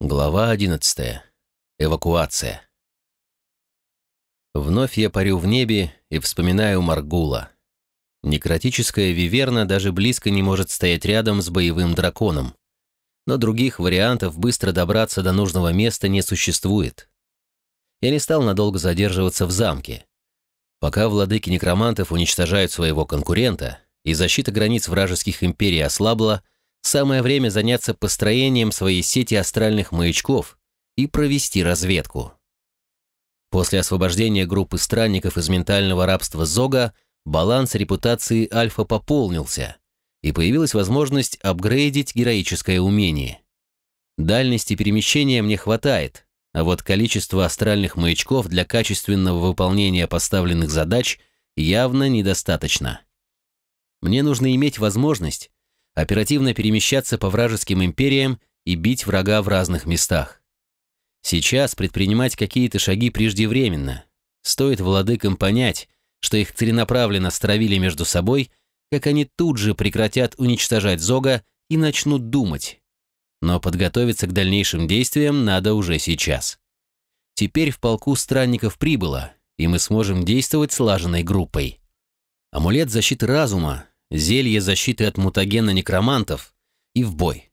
Глава 11. Эвакуация. Вновь я парю в небе и вспоминаю Маргула. Некротическая виверна даже близко не может стоять рядом с боевым драконом. Но других вариантов быстро добраться до нужного места не существует. Я не стал надолго задерживаться в замке. Пока владыки некромантов уничтожают своего конкурента и защита границ вражеских империй ослабла, Самое время заняться построением своей сети астральных маячков и провести разведку. После освобождения группы странников из ментального рабства Зога баланс репутации Альфа пополнился, и появилась возможность апгрейдить героическое умение. Дальности перемещения мне хватает, а вот количество астральных маячков для качественного выполнения поставленных задач явно недостаточно. Мне нужно иметь возможность оперативно перемещаться по вражеским империям и бить врага в разных местах. Сейчас предпринимать какие-то шаги преждевременно. Стоит владыкам понять, что их целенаправленно стравили между собой, как они тут же прекратят уничтожать Зога и начнут думать. Но подготовиться к дальнейшим действиям надо уже сейчас. Теперь в полку странников прибыло, и мы сможем действовать слаженной группой. Амулет защиты разума зелье защиты от мутагена некромантов и в бой.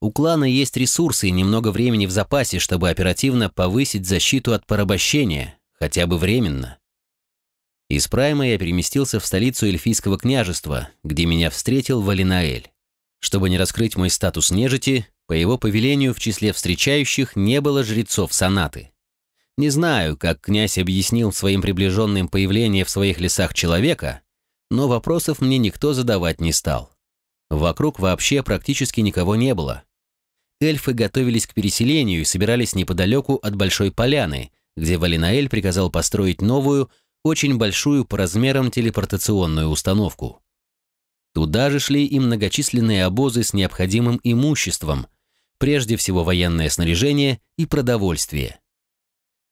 У клана есть ресурсы и немного времени в запасе, чтобы оперативно повысить защиту от порабощения, хотя бы временно. Из Прайма я переместился в столицу эльфийского княжества, где меня встретил Валинаэль. Чтобы не раскрыть мой статус нежити, по его повелению в числе встречающих не было жрецов сонаты. Не знаю, как князь объяснил своим приближенным появление в своих лесах человека, но вопросов мне никто задавать не стал. Вокруг вообще практически никого не было. Эльфы готовились к переселению и собирались неподалеку от Большой Поляны, где Валинаэль приказал построить новую, очень большую по размерам телепортационную установку. Туда же шли и многочисленные обозы с необходимым имуществом, прежде всего военное снаряжение и продовольствие.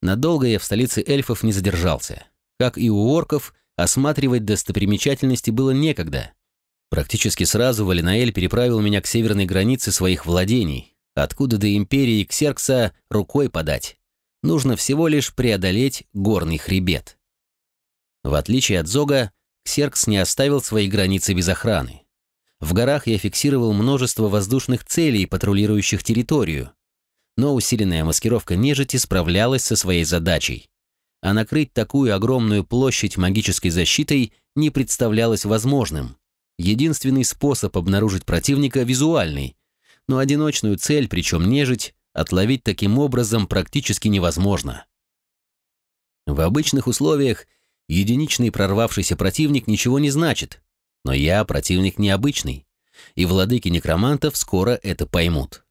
Надолго я в столице эльфов не задержался. Как и у орков, Осматривать достопримечательности было некогда. Практически сразу Валинаэль переправил меня к северной границе своих владений, откуда до империи Ксеркса рукой подать. Нужно всего лишь преодолеть горный хребет. В отличие от Зога, Ксеркс не оставил свои границы без охраны. В горах я фиксировал множество воздушных целей, патрулирующих территорию. Но усиленная маскировка нежити справлялась со своей задачей а накрыть такую огромную площадь магической защитой не представлялось возможным. Единственный способ обнаружить противника – визуальный, но одиночную цель, причем нежить, отловить таким образом практически невозможно. В обычных условиях единичный прорвавшийся противник ничего не значит, но я противник необычный, и владыки некромантов скоро это поймут.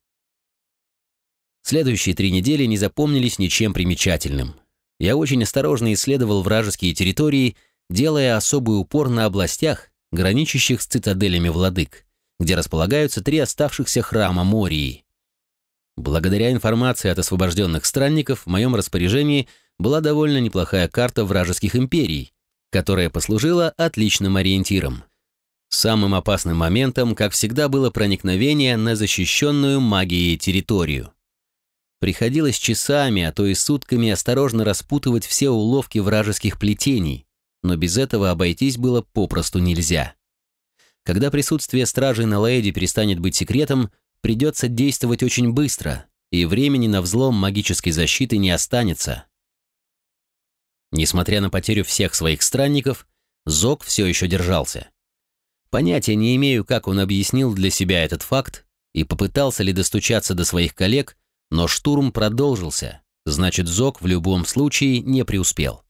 Следующие три недели не запомнились ничем примечательным я очень осторожно исследовал вражеские территории, делая особый упор на областях, граничащих с цитаделями владык, где располагаются три оставшихся храма Мории. Благодаря информации от освобожденных странников в моем распоряжении была довольно неплохая карта вражеских империй, которая послужила отличным ориентиром. Самым опасным моментом, как всегда, было проникновение на защищенную магией территорию. Приходилось часами, а то и сутками осторожно распутывать все уловки вражеских плетений, но без этого обойтись было попросту нельзя. Когда присутствие стражей на Лаэде перестанет быть секретом, придется действовать очень быстро, и времени на взлом магической защиты не останется. Несмотря на потерю всех своих странников, Зок все еще держался. Понятия не имею, как он объяснил для себя этот факт и попытался ли достучаться до своих коллег, но штурм продолжился, значит, Зок в любом случае не преуспел.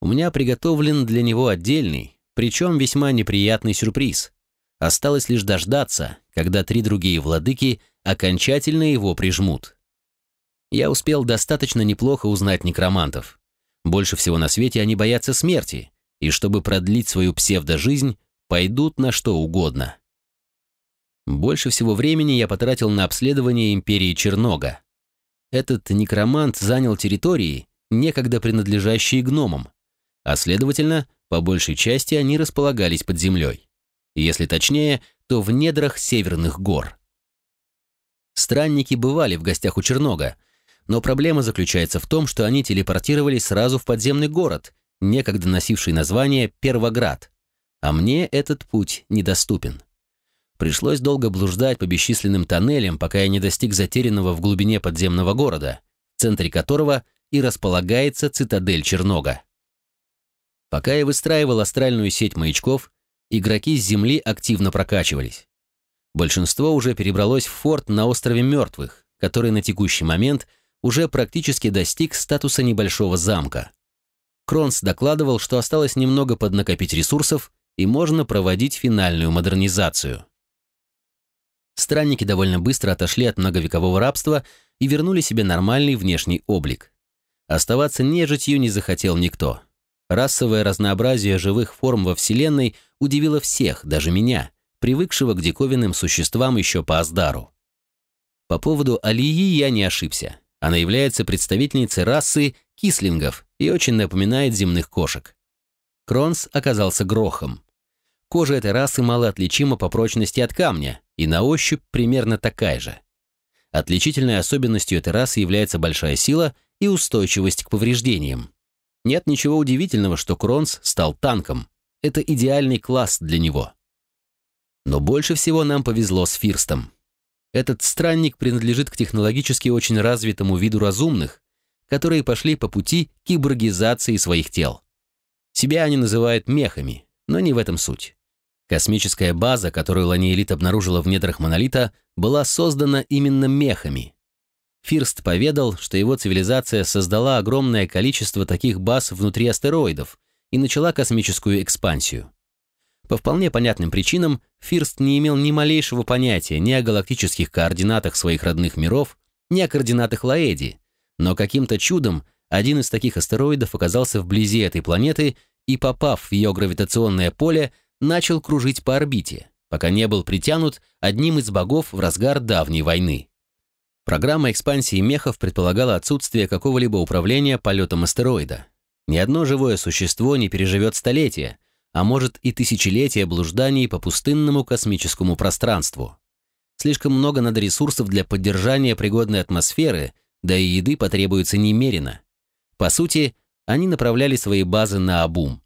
У меня приготовлен для него отдельный, причем весьма неприятный сюрприз. Осталось лишь дождаться, когда три другие владыки окончательно его прижмут. Я успел достаточно неплохо узнать некромантов. Больше всего на свете они боятся смерти, и чтобы продлить свою псевдожизнь, пойдут на что угодно. Больше всего времени я потратил на обследование империи Чернога. Этот некромант занял территории, некогда принадлежащие гномам, а следовательно, по большей части они располагались под землей. Если точнее, то в недрах северных гор. Странники бывали в гостях у Чернога, но проблема заключается в том, что они телепортировались сразу в подземный город, некогда носивший название Первоград, а мне этот путь недоступен. Пришлось долго блуждать по бесчисленным тоннелям, пока я не достиг затерянного в глубине подземного города, в центре которого и располагается цитадель Чернога. Пока я выстраивал астральную сеть маячков, игроки с Земли активно прокачивались. Большинство уже перебралось в форт на острове Мертвых, который на текущий момент уже практически достиг статуса небольшого замка. Кронс докладывал, что осталось немного поднакопить ресурсов и можно проводить финальную модернизацию. Странники довольно быстро отошли от многовекового рабства и вернули себе нормальный внешний облик. Оставаться нежитью не захотел никто. Расовое разнообразие живых форм во Вселенной удивило всех, даже меня, привыкшего к диковинным существам еще по Аздару. По поводу Алии я не ошибся. Она является представительницей расы кислингов и очень напоминает земных кошек. Кронс оказался грохом. Кожа этой расы мало отличима по прочности от камня и на ощупь примерно такая же. Отличительной особенностью этой расы является большая сила и устойчивость к повреждениям. Нет ничего удивительного, что Кронс стал танком. Это идеальный класс для него. Но больше всего нам повезло с Фирстом. Этот странник принадлежит к технологически очень развитому виду разумных, которые пошли по пути киборгизации своих тел. Себя они называют мехами, но не в этом суть. Космическая база, которую Ланиэлит обнаружила в недрах Монолита, была создана именно мехами. Фирст поведал, что его цивилизация создала огромное количество таких баз внутри астероидов и начала космическую экспансию. По вполне понятным причинам Фирст не имел ни малейшего понятия ни о галактических координатах своих родных миров, ни о координатах Лаэди, но каким-то чудом один из таких астероидов оказался вблизи этой планеты и, попав в ее гравитационное поле, начал кружить по орбите, пока не был притянут одним из богов в разгар давней войны. Программа экспансии мехов предполагала отсутствие какого-либо управления полетом астероида. Ни одно живое существо не переживет столетия, а может и тысячелетия блужданий по пустынному космическому пространству. Слишком много надо ресурсов для поддержания пригодной атмосферы, да и еды потребуется немерено. По сути, они направляли свои базы на обум.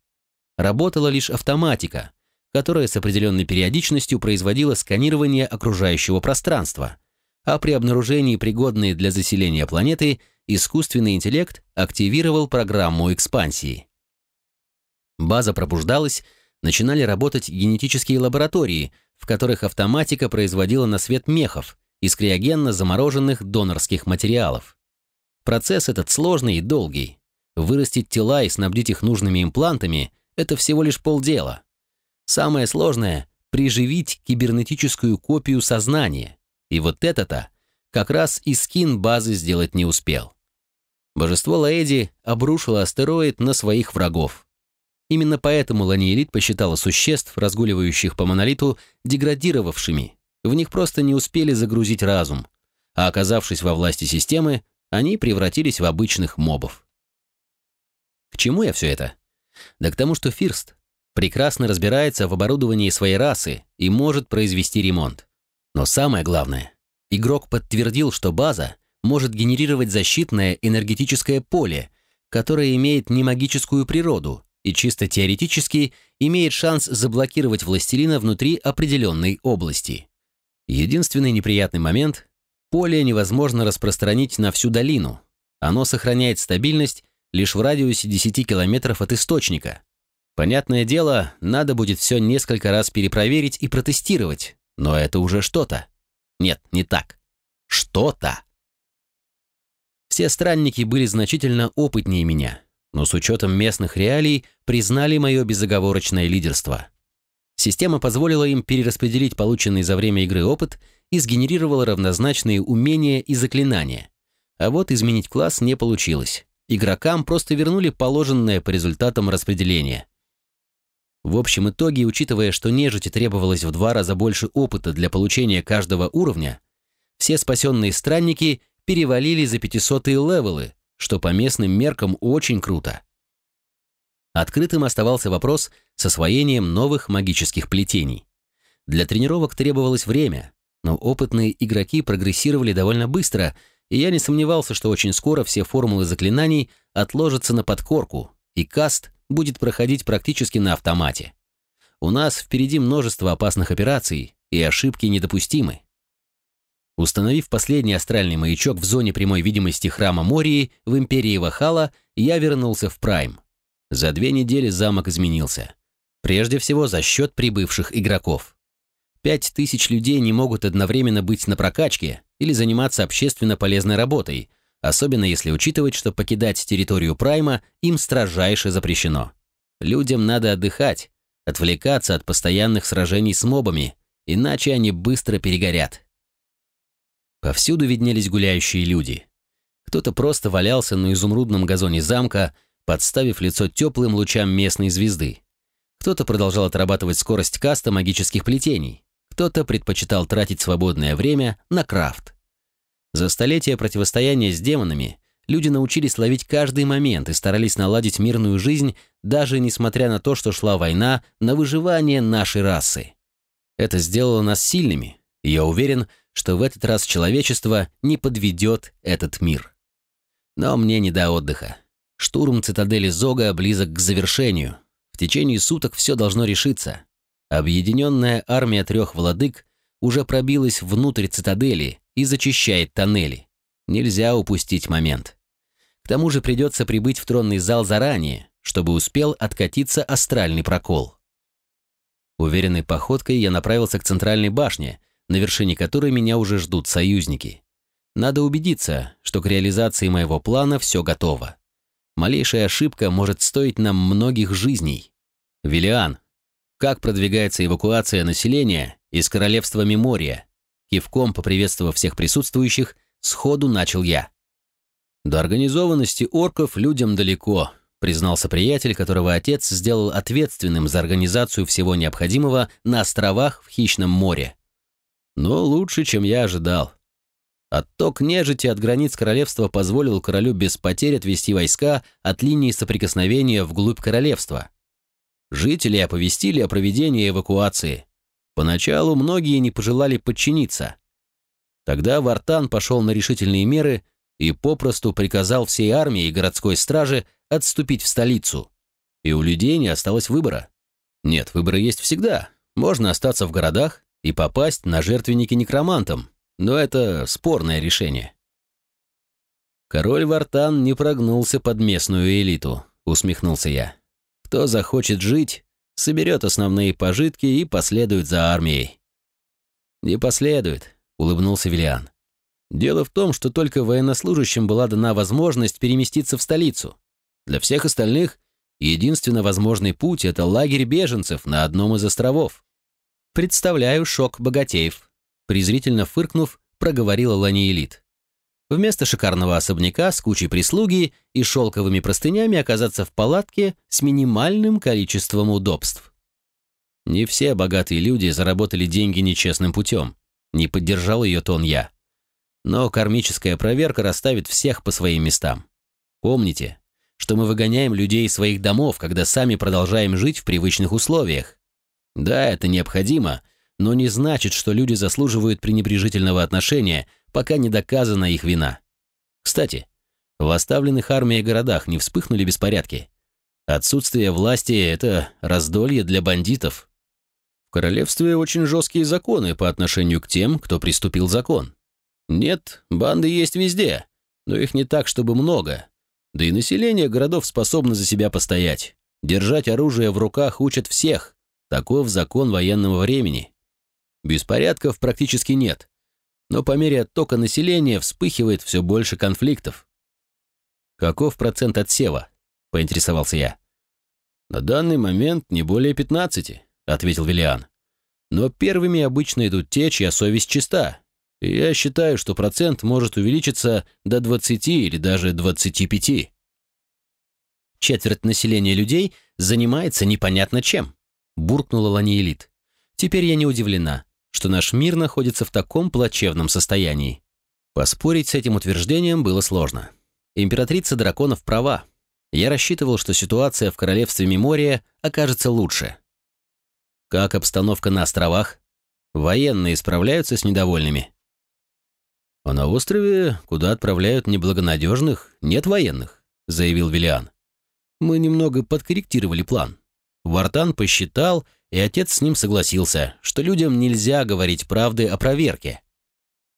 Работала лишь автоматика, которая с определенной периодичностью производила сканирование окружающего пространства, а при обнаружении пригодной для заселения планеты искусственный интеллект активировал программу экспансии. База пробуждалась, начинали работать генетические лаборатории, в которых автоматика производила на свет мехов из криогенно замороженных донорских материалов. Процесс этот сложный и долгий. Вырастить тела и снабдить их нужными имплантами – это всего лишь полдела. Самое сложное – приживить кибернетическую копию сознания. И вот это-то как раз и скин базы сделать не успел. Божество Лаэди обрушило астероид на своих врагов. Именно поэтому Ланиэлит посчитала существ, разгуливающих по монолиту, деградировавшими. В них просто не успели загрузить разум, а оказавшись во власти системы, они превратились в обычных мобов. К чему я все это? Да к тому, что Фирст прекрасно разбирается в оборудовании своей расы и может произвести ремонт. Но самое главное, игрок подтвердил, что база может генерировать защитное энергетическое поле, которое имеет не магическую природу и чисто теоретически имеет шанс заблокировать властелина внутри определенной области. Единственный неприятный момент – поле невозможно распространить на всю долину. Оно сохраняет стабильность лишь в радиусе 10 километров от источника. Понятное дело, надо будет все несколько раз перепроверить и протестировать, но это уже что-то. Нет, не так. Что-то. Все странники были значительно опытнее меня, но с учетом местных реалий признали мое безоговорочное лидерство. Система позволила им перераспределить полученный за время игры опыт и сгенерировала равнозначные умения и заклинания. А вот изменить класс не получилось. Игрокам просто вернули положенное по результатам распределения. В общем итоге, учитывая, что нежити требовалось в два раза больше опыта для получения каждого уровня, все спасенные странники перевалили за 500-е левелы, что по местным меркам очень круто. Открытым оставался вопрос с освоением новых магических плетений. Для тренировок требовалось время, но опытные игроки прогрессировали довольно быстро, и я не сомневался, что очень скоро все формулы заклинаний отложатся на подкорку, и каст будет проходить практически на автомате. У нас впереди множество опасных операций, и ошибки недопустимы. Установив последний астральный маячок в зоне прямой видимости храма Мории в Империи Вахала, я вернулся в Прайм. За две недели замок изменился. Прежде всего за счет прибывших игроков. Пять тысяч людей не могут одновременно быть на прокачке или заниматься общественно полезной работой, особенно если учитывать, что покидать территорию Прайма им строжайше запрещено. Людям надо отдыхать, отвлекаться от постоянных сражений с мобами, иначе они быстро перегорят. Повсюду виднелись гуляющие люди. Кто-то просто валялся на изумрудном газоне замка, подставив лицо теплым лучам местной звезды. Кто-то продолжал отрабатывать скорость каста магических плетений. Кто-то предпочитал тратить свободное время на крафт. За столетия противостояния с демонами люди научились ловить каждый момент и старались наладить мирную жизнь, даже несмотря на то, что шла война на выживание нашей расы. Это сделало нас сильными, и я уверен, что в этот раз человечество не подведет этот мир. Но мне не до отдыха. Штурм цитадели Зога близок к завершению. В течение суток все должно решиться. Объединенная армия трех владык уже пробилась внутрь цитадели и зачищает тоннели. Нельзя упустить момент. К тому же придется прибыть в тронный зал заранее, чтобы успел откатиться астральный прокол. Уверенной походкой я направился к центральной башне, на вершине которой меня уже ждут союзники. Надо убедиться, что к реализации моего плана все готово. Малейшая ошибка может стоить нам многих жизней. Виллиан, как продвигается эвакуация населения из королевства Мемория? Кивком поприветствовав всех присутствующих, сходу начал я. До организованности орков людям далеко, признался приятель, которого отец сделал ответственным за организацию всего необходимого на островах в Хищном море но лучше, чем я ожидал. Отток нежити от границ королевства позволил королю без потерь отвести войска от линии соприкосновения вглубь королевства. Жители оповестили о проведении эвакуации. Поначалу многие не пожелали подчиниться. Тогда Вартан пошел на решительные меры и попросту приказал всей армии и городской страже отступить в столицу. И у людей не осталось выбора. Нет, выборы есть всегда. Можно остаться в городах и попасть на жертвенники некромантам, но это спорное решение. Король Вартан не прогнулся под местную элиту, усмехнулся я. Кто захочет жить, соберет основные пожитки и последует за армией. Не последует, улыбнулся Виллиан. Дело в том, что только военнослужащим была дана возможность переместиться в столицу. Для всех остальных единственно возможный путь – это лагерь беженцев на одном из островов. «Представляю шок богатеев», — презрительно фыркнув, проговорила Ланиэлит. Вместо шикарного особняка с кучей прислуги и шелковыми простынями оказаться в палатке с минимальным количеством удобств. Не все богатые люди заработали деньги нечестным путем. Не поддержал ее тон я. Но кармическая проверка расставит всех по своим местам. Помните, что мы выгоняем людей из своих домов, когда сами продолжаем жить в привычных условиях. Да, это необходимо, но не значит, что люди заслуживают пренебрежительного отношения, пока не доказана их вина. Кстати, в оставленных армией городах не вспыхнули беспорядки. Отсутствие власти – это раздолье для бандитов. В королевстве очень жесткие законы по отношению к тем, кто приступил закон. Нет, банды есть везде, но их не так, чтобы много. Да и население городов способно за себя постоять. Держать оружие в руках учат всех. Таков закон военного времени. Беспорядков практически нет, но по мере оттока населения вспыхивает все больше конфликтов. «Каков процент отсева?» – поинтересовался я. «На данный момент не более 15», – ответил Виллиан. «Но первыми обычно идут те, чья совесть чиста. И я считаю, что процент может увеличиться до 20 или даже 25». Четверть населения людей занимается непонятно чем буркнула Ланиэлит. «Теперь я не удивлена, что наш мир находится в таком плачевном состоянии». Поспорить с этим утверждением было сложно. Императрица драконов права. Я рассчитывал, что ситуация в королевстве Мемория окажется лучше. «Как обстановка на островах?» Военные справляются с недовольными. А на острове, куда отправляют неблагонадежных, нет военных, заявил Виллиан. Мы немного подкорректировали план. Вартан посчитал, и отец с ним согласился, что людям нельзя говорить правды о проверке.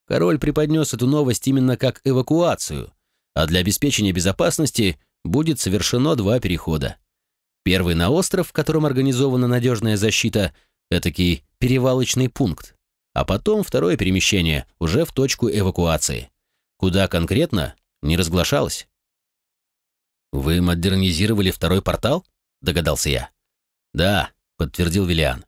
Король преподнес эту новость именно как эвакуацию, а для обеспечения безопасности будет совершено два перехода. Первый на остров, в котором организована надежная защита, этакий перевалочный пункт, а потом второе перемещение уже в точку эвакуации. Куда конкретно, не разглашалось. «Вы модернизировали второй портал?» – догадался я. «Да», – подтвердил Виллиан.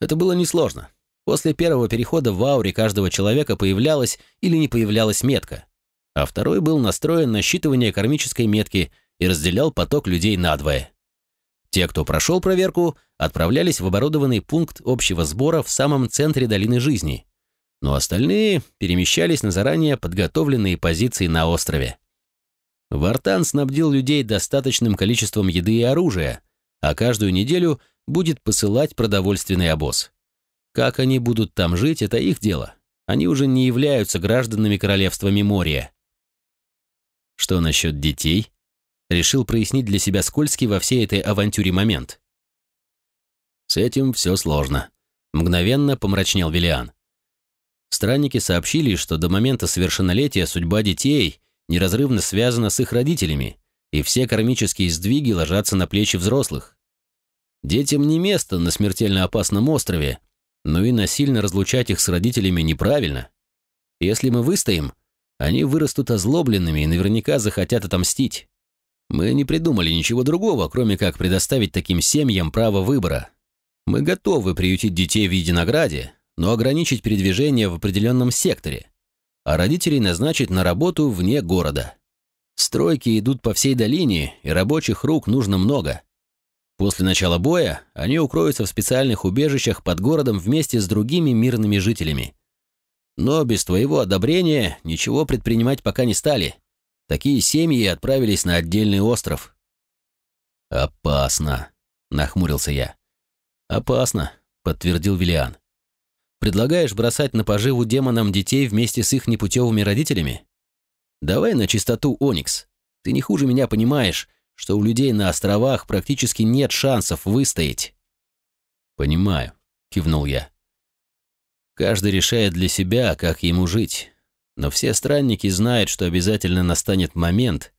«Это было несложно. После первого перехода в ауре каждого человека появлялась или не появлялась метка, а второй был настроен на считывание кармической метки и разделял поток людей надвое. Те, кто прошел проверку, отправлялись в оборудованный пункт общего сбора в самом центре долины жизни, но остальные перемещались на заранее подготовленные позиции на острове. Вартан снабдил людей достаточным количеством еды и оружия, а каждую неделю будет посылать продовольственный обоз. Как они будут там жить, это их дело. Они уже не являются гражданами королевства Мемория. Что насчет детей? Решил прояснить для себя скользкий во всей этой авантюре момент. С этим все сложно. Мгновенно помрачнел Виллиан. Странники сообщили, что до момента совершеннолетия судьба детей неразрывно связана с их родителями, и все кармические сдвиги ложатся на плечи взрослых. Детям не место на смертельно опасном острове, но и насильно разлучать их с родителями неправильно. Если мы выстоим, они вырастут озлобленными и наверняка захотят отомстить. Мы не придумали ничего другого, кроме как предоставить таким семьям право выбора. Мы готовы приютить детей в Единограде, но ограничить передвижение в определенном секторе, а родителей назначить на работу вне города. Стройки идут по всей долине, и рабочих рук нужно много. После начала боя они укроются в специальных убежищах под городом вместе с другими мирными жителями. Но без твоего одобрения ничего предпринимать пока не стали. Такие семьи отправились на отдельный остров. «Опасно», — нахмурился я. «Опасно», — подтвердил Виллиан. «Предлагаешь бросать на поживу демонам детей вместе с их непутевыми родителями? Давай на чистоту, Оникс. Ты не хуже меня понимаешь, что у людей на островах практически нет шансов выстоять». «Понимаю», — кивнул я. «Каждый решает для себя, как ему жить, но все странники знают, что обязательно настанет момент,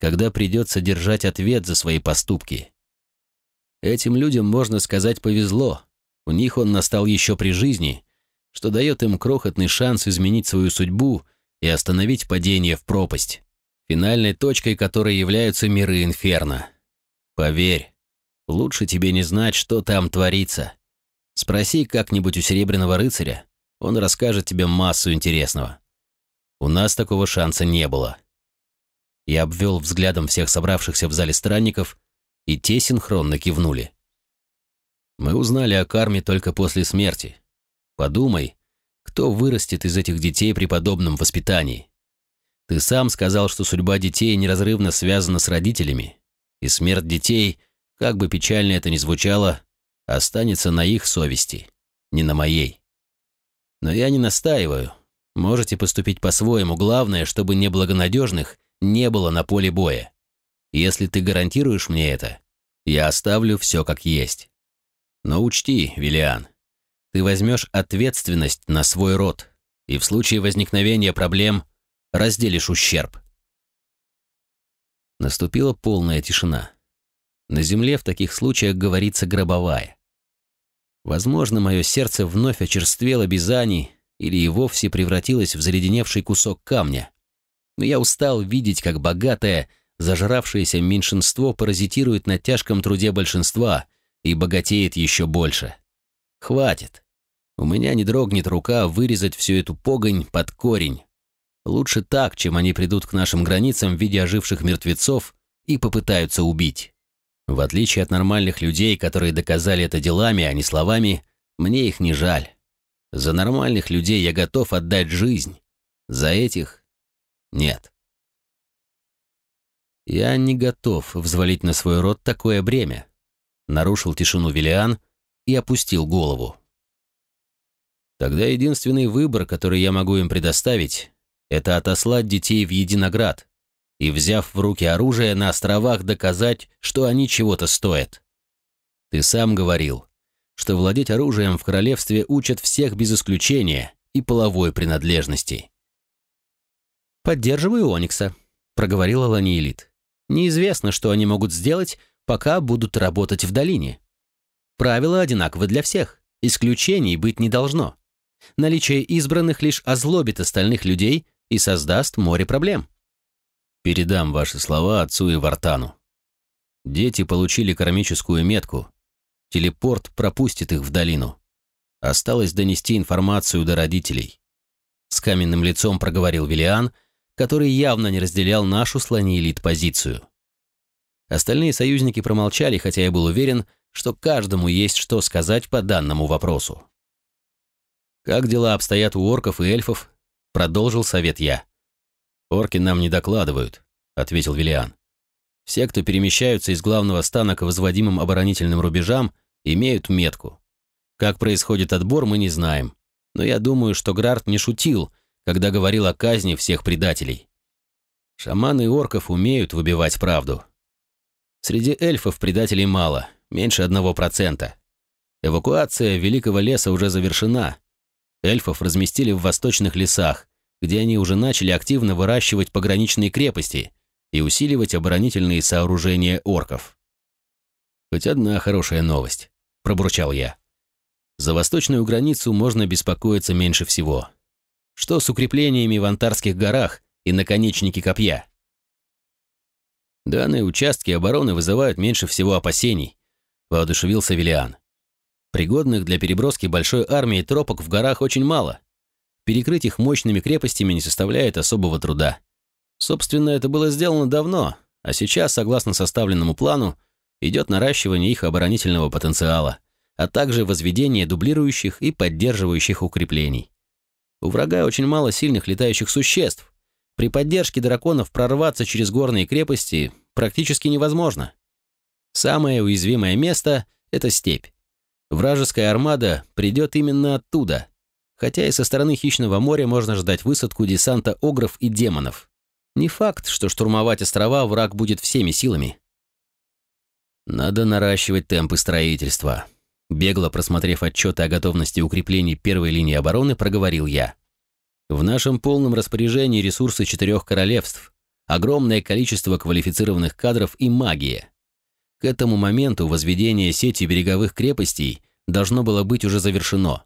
когда придется держать ответ за свои поступки. Этим людям, можно сказать, повезло, у них он настал еще при жизни, что дает им крохотный шанс изменить свою судьбу и остановить падение в пропасть финальной точкой которой являются миры Инферно. Поверь, лучше тебе не знать, что там творится. Спроси как-нибудь у Серебряного Рыцаря, он расскажет тебе массу интересного. У нас такого шанса не было. Я обвел взглядом всех собравшихся в зале странников, и те синхронно кивнули. Мы узнали о карме только после смерти. Подумай, кто вырастет из этих детей при подобном воспитании? Ты сам сказал, что судьба детей неразрывно связана с родителями, и смерть детей, как бы печально это ни звучало, останется на их совести, не на моей. Но я не настаиваю. Можете поступить по-своему. Главное, чтобы неблагонадежных не было на поле боя. Если ты гарантируешь мне это, я оставлю все как есть. Но учти, Виллиан, ты возьмешь ответственность на свой род, и в случае возникновения проблем разделишь ущерб. Наступила полная тишина. На земле в таких случаях говорится гробовая. Возможно, мое сердце вновь очерствело бизани или и вовсе превратилось в заледеневший кусок камня. Но я устал видеть, как богатое, зажравшееся меньшинство паразитирует на тяжком труде большинства и богатеет еще больше. Хватит. У меня не дрогнет рука вырезать всю эту погонь под корень, Лучше так, чем они придут к нашим границам в виде оживших мертвецов и попытаются убить. В отличие от нормальных людей, которые доказали это делами, а не словами, мне их не жаль. За нормальных людей я готов отдать жизнь. За этих — нет. Я не готов взвалить на свой род такое бремя. Нарушил тишину Виллиан и опустил голову. Тогда единственный выбор, который я могу им предоставить, это отослать детей в Единоград и, взяв в руки оружие, на островах доказать, что они чего-то стоят. Ты сам говорил, что владеть оружием в королевстве учат всех без исключения и половой принадлежности. «Поддерживаю Оникса», — проговорила Ланиэлит. «Неизвестно, что они могут сделать, пока будут работать в долине. Правила одинаковы для всех, исключений быть не должно. Наличие избранных лишь озлобит остальных людей и создаст море проблем». «Передам ваши слова отцу и Вартану. Дети получили кармическую метку. Телепорт пропустит их в долину. Осталось донести информацию до родителей». С каменным лицом проговорил Виллиан, который явно не разделял нашу слониэлит позицию. Остальные союзники промолчали, хотя я был уверен, что каждому есть что сказать по данному вопросу. «Как дела обстоят у орков и эльфов?» — продолжил совет я. «Орки нам не докладывают», — ответил Виллиан. «Все, кто перемещаются из главного стана к возводимым оборонительным рубежам, имеют метку. Как происходит отбор, мы не знаем. Но я думаю, что Грарт не шутил, когда говорил о казни всех предателей. Шаманы орков умеют выбивать правду. Среди эльфов предателей мало, меньше одного процента. Эвакуация Великого леса уже завершена. Эльфов разместили в восточных лесах, где они уже начали активно выращивать пограничные крепости и усиливать оборонительные сооружения орков. «Хоть одна хорошая новость», — пробурчал я. «За восточную границу можно беспокоиться меньше всего. Что с укреплениями в Антарских горах и наконечники копья? Данные участки обороны вызывают меньше всего опасений, воодушевился Виллиан. Пригодных для переброски большой армии тропок в горах очень мало. Перекрыть их мощными крепостями не составляет особого труда. Собственно, это было сделано давно, а сейчас, согласно составленному плану, идет наращивание их оборонительного потенциала, а также возведение дублирующих и поддерживающих укреплений. У врага очень мало сильных летающих существ. При поддержке драконов прорваться через горные крепости практически невозможно. Самое уязвимое место — это степь. Вражеская армада придет именно оттуда, хотя и со стороны Хищного моря можно ждать высадку десанта огров и демонов. Не факт, что штурмовать острова враг будет всеми силами. Надо наращивать темпы строительства. Бегло просмотрев отчеты о готовности укреплений первой линии обороны, проговорил я. В нашем полном распоряжении ресурсы четырех королевств, огромное количество квалифицированных кадров и магия. К этому моменту возведение сети береговых крепостей должно было быть уже завершено.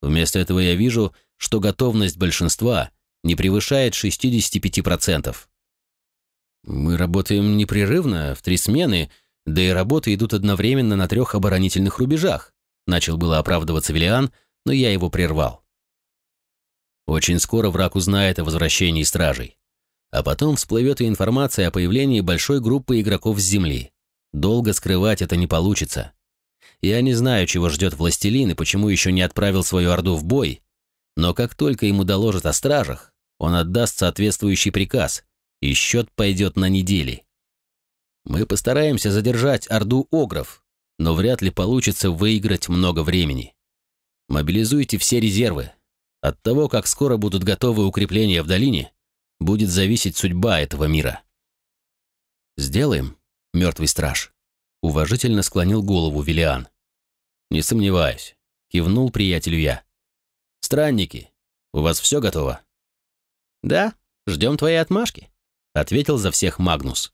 Вместо этого я вижу, что готовность большинства не превышает 65%. Мы работаем непрерывно, в три смены, да и работы идут одновременно на трех оборонительных рубежах. Начал было оправдываться Виллиан, но я его прервал. Очень скоро враг узнает о возвращении стражей. А потом всплывет и информация о появлении большой группы игроков с Земли. Долго скрывать это не получится. Я не знаю, чего ждет властелин и почему еще не отправил свою орду в бой, но как только ему доложат о стражах, он отдаст соответствующий приказ, и счет пойдет на недели. Мы постараемся задержать Орду Огров, но вряд ли получится выиграть много времени. Мобилизуйте все резервы. От того, как скоро будут готовы укрепления в долине, будет зависеть судьба этого мира. «Сделаем, мертвый страж», — уважительно склонил голову Виллиан. «Не сомневаюсь», — кивнул приятелю я. «Странники, у вас все готово?» «Да, ждем твоей отмашки», — ответил за всех Магнус.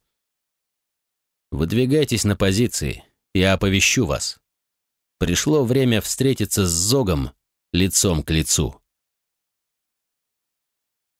Выдвигайтесь на позиции, я оповещу вас. Пришло время встретиться с Зогом лицом к лицу.